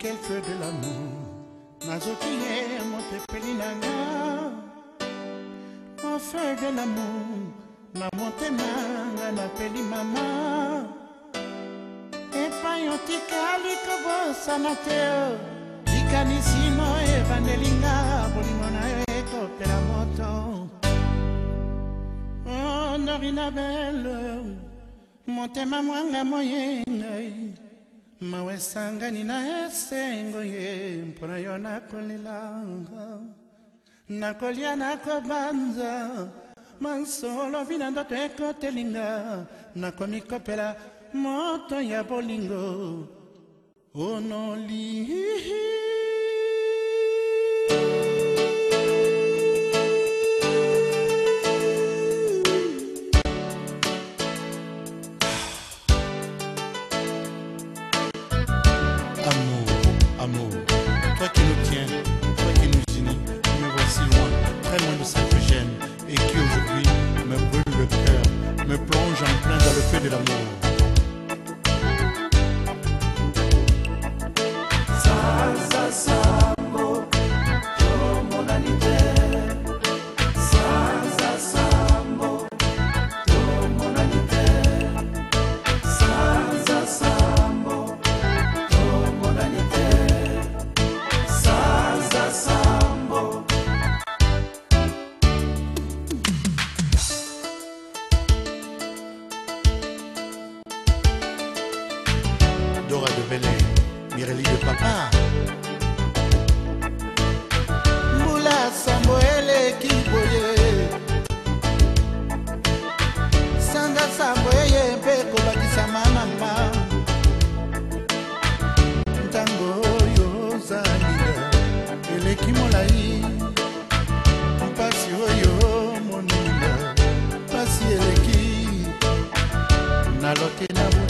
quel feu de l'amour nazoki ye mon Mon Mon feu de l'amour ma na manga nga napeli mama epai otikali kobosana te likanisimo ebandeli nga bolimo na yo la moto norina monte maman la moyenne. mawe esangani na esengo ye mpona yo nakolelanga nakolia nakobanza mansolovi na ndoto ekotelinga nakomikopela moto ya bolingo onolihi fede move. Mabele, Mireille de papa. Moula Samuel Kiboye. Sanga Samuel mpe kobakisa mama. Ntango oyo ozalinga eleki molai. Mpasi oyo moninga, mpasi eleki. Nalote na bu